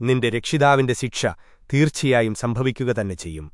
നിന്റെ രക്ഷിതാവിന്റെ ശിക്ഷ തീർച്ചയായും സംഭവിക്കുക തന്നെ ചെയ്യും